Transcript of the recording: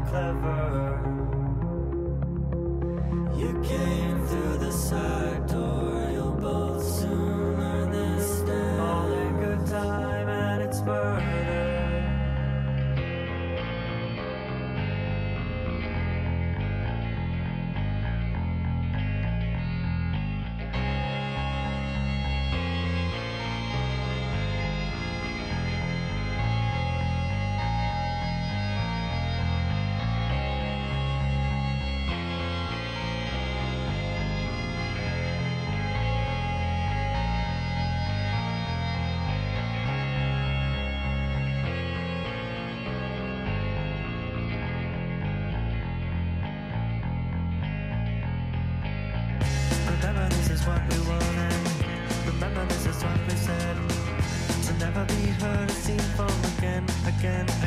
clever. You came through the side door, you'll both soon learn this day. All in good time and it's murder. This is what we wanted. Remember this is what we said. To never be heard or seen from again, again, again, again.